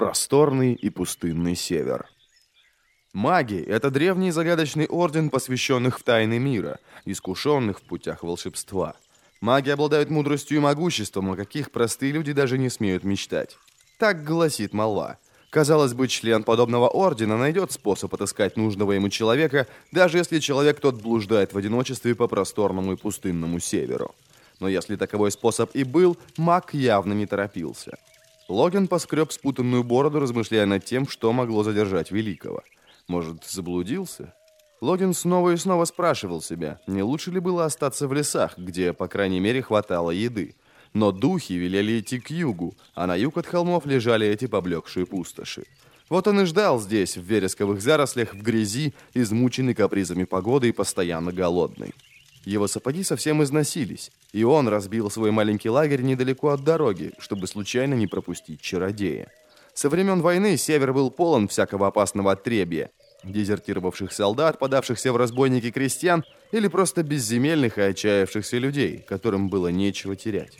Просторный и пустынный север. Маги — это древний загадочный орден посвященных в тайны мира, искушенных в путях волшебства. Маги обладают мудростью и могуществом, о каких простые люди даже не смеют мечтать. Так гласит молва. Казалось бы, член подобного ордена найдет способ отыскать нужного ему человека, даже если человек тот блуждает в одиночестве по просторному и пустынному северу. Но если таковой способ и был, маг явно не торопился. Логин поскреб спутанную бороду, размышляя над тем, что могло задержать Великого. Может, заблудился? Логин снова и снова спрашивал себя, не лучше ли было остаться в лесах, где, по крайней мере, хватало еды. Но духи велели идти к югу, а на юг от холмов лежали эти поблекшие пустоши. Вот он и ждал здесь, в вересковых зарослях, в грязи, измученный капризами погоды и постоянно голодный. Его сапоги совсем износились, и он разбил свой маленький лагерь недалеко от дороги, чтобы случайно не пропустить чародея. Со времен войны север был полон всякого опасного отребья, дезертировавших солдат, подавшихся в разбойники крестьян или просто безземельных и отчаявшихся людей, которым было нечего терять.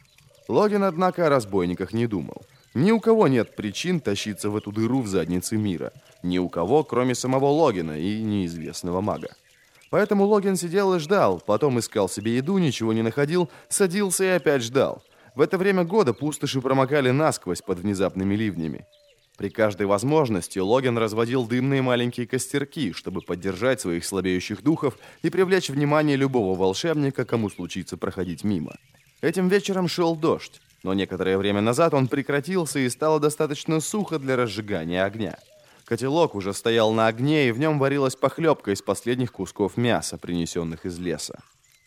Логин, однако, о разбойниках не думал. Ни у кого нет причин тащиться в эту дыру в заднице мира. Ни у кого, кроме самого Логина и неизвестного мага. Поэтому Логин сидел и ждал, потом искал себе еду, ничего не находил, садился и опять ждал. В это время года пустоши промокали насквозь под внезапными ливнями. При каждой возможности Логин разводил дымные маленькие костерки, чтобы поддержать своих слабеющих духов и привлечь внимание любого волшебника, кому случится проходить мимо. Этим вечером шел дождь, но некоторое время назад он прекратился и стало достаточно сухо для разжигания огня. Котелок уже стоял на огне, и в нем варилась похлебка из последних кусков мяса, принесенных из леса.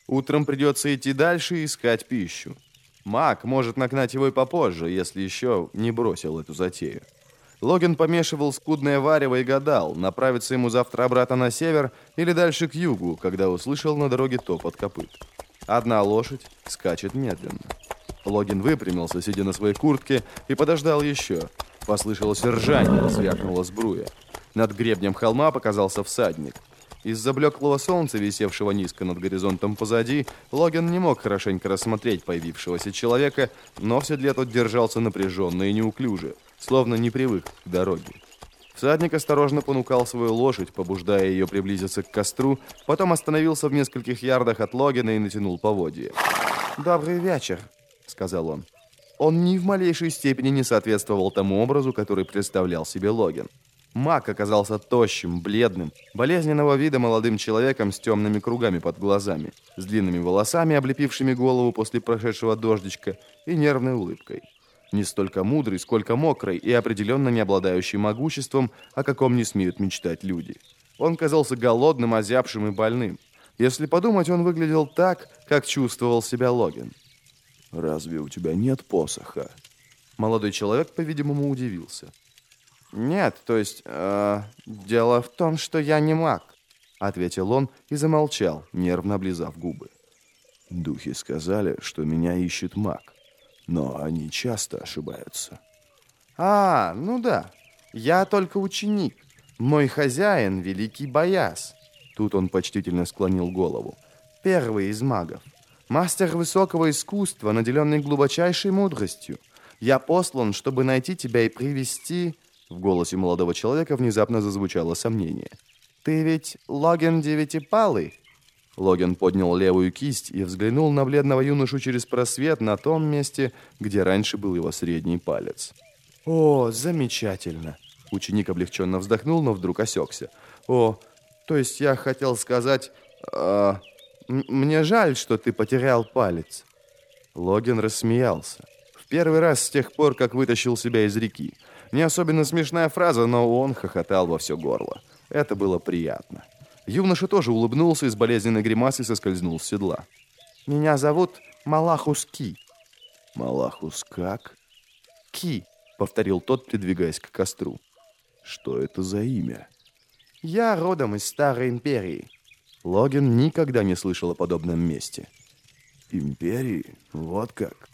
Утром придется идти дальше и искать пищу. Маг может нагнать его и попозже, если еще не бросил эту затею. Логин помешивал скудное варево и гадал, направиться ему завтра обратно на север или дальше к югу, когда услышал на дороге топот копыт. Одна лошадь скачет медленно. Логин выпрямился, сидя на своей куртке, и подождал еще. Послышалось ржание, звякнула сбруя. Над гребнем холма показался всадник. Из-за блеклого солнца, висевшего низко над горизонтом позади, Логин не мог хорошенько рассмотреть появившегося человека, но в седле тот держался напряженно и неуклюже, словно не привык к дороге. Всадник осторожно понукал свою лошадь, побуждая ее приблизиться к костру, потом остановился в нескольких ярдах от Логина и натянул поводья. «Добрый вечер», — сказал он. Он ни в малейшей степени не соответствовал тому образу, который представлял себе Логин. Мак оказался тощим, бледным, болезненного вида молодым человеком с темными кругами под глазами, с длинными волосами, облепившими голову после прошедшего дождичка, и нервной улыбкой. Не столько мудрый, сколько мокрый и определенно не обладающий могуществом, о каком не смеют мечтать люди. Он казался голодным, озябшим и больным. Если подумать, он выглядел так, как чувствовал себя Логин. «Разве у тебя нет посоха?» Молодой человек, по-видимому, удивился. «Нет, то есть, э, дело в том, что я не маг», — ответил он и замолчал, нервно облизав губы. «Духи сказали, что меня ищет маг, но они часто ошибаются». «А, ну да, я только ученик. Мой хозяин — великий Бояс». Тут он почтительно склонил голову. «Первый из магов. Мастер высокого искусства, наделенный глубочайшей мудростью. Я послан, чтобы найти тебя и привести...» В голосе молодого человека внезапно зазвучало сомнение. «Ты ведь Логин Девятипалый?» Логин поднял левую кисть и взглянул на бледного юношу через просвет на том месте, где раньше был его средний палец. «О, замечательно!» Ученик облегченно вздохнул, но вдруг осекся. «О, то есть я хотел сказать... Э, мне жаль, что ты потерял палец». Логин рассмеялся. В первый раз с тех пор, как вытащил себя из реки. Не особенно смешная фраза, но он хохотал во все горло. Это было приятно. Юноша тоже улыбнулся и с болезненной гримасой соскользнул с седла. «Меня зовут Малахус Ки». «Малахус как?» «Ки», — повторил тот, придвигаясь к костру. «Что это за имя?» «Я родом из Старой Империи». Логин никогда не слышал о подобном месте. «Империи? Вот как?»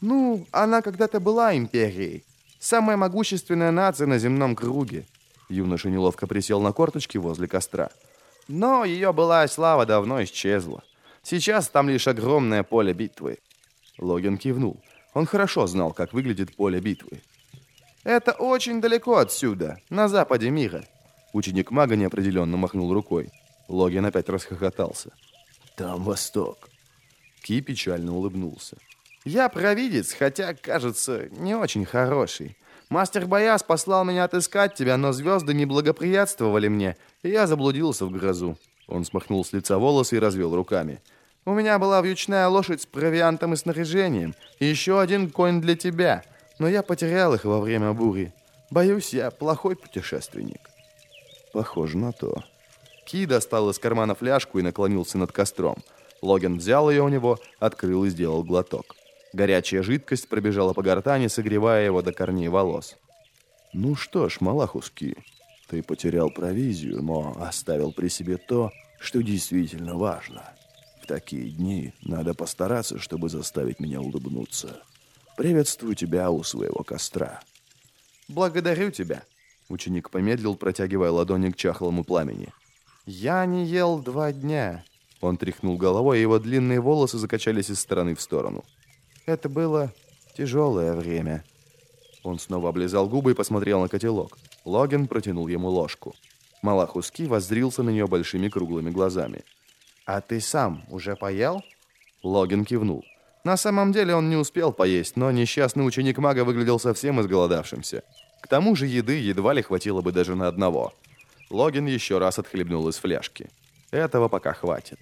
«Ну, она когда-то была империей. Самая могущественная нация на земном круге. Юноша неловко присел на корточки возле костра. Но ее былая слава давно исчезла. Сейчас там лишь огромное поле битвы. Логин кивнул. Он хорошо знал, как выглядит поле битвы. Это очень далеко отсюда, на западе мира. Ученик мага неопределенно махнул рукой. Логин опять расхохотался. Там восток. Ки печально улыбнулся. Я провидец, хотя, кажется, не очень хороший. Мастер Бояс послал меня отыскать тебя, но звезды не благоприятствовали мне, и я заблудился в грозу. Он смахнул с лица волосы и развел руками. У меня была вьючная лошадь с провиантом и снаряжением, и еще один конь для тебя, но я потерял их во время бури. Боюсь, я плохой путешественник. Похоже на то. Ки достал из кармана фляжку и наклонился над костром. Логин взял ее у него, открыл и сделал глоток. Горячая жидкость пробежала по гортани, согревая его до корней волос. «Ну что ж, Малахуски, ты потерял провизию, но оставил при себе то, что действительно важно. В такие дни надо постараться, чтобы заставить меня улыбнуться. Приветствую тебя у своего костра». «Благодарю тебя», — ученик помедлил, протягивая ладони к чахлому пламени. «Я не ел два дня». Он тряхнул головой, и его длинные волосы закачались из стороны в сторону. Это было тяжелое время. Он снова облизал губы и посмотрел на котелок. Логин протянул ему ложку. Малахуски воззрился на нее большими круглыми глазами. «А ты сам уже поел?» Логин кивнул. На самом деле он не успел поесть, но несчастный ученик мага выглядел совсем изголодавшимся. К тому же еды едва ли хватило бы даже на одного. Логин еще раз отхлебнул из фляжки. Этого пока хватит.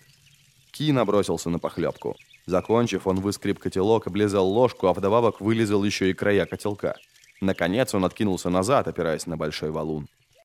Ки набросился на похлебку. Закончив, он выскреб котелок, облизал ложку, а вдобавок вылезал еще и края котелка. Наконец он откинулся назад, опираясь на большой валун.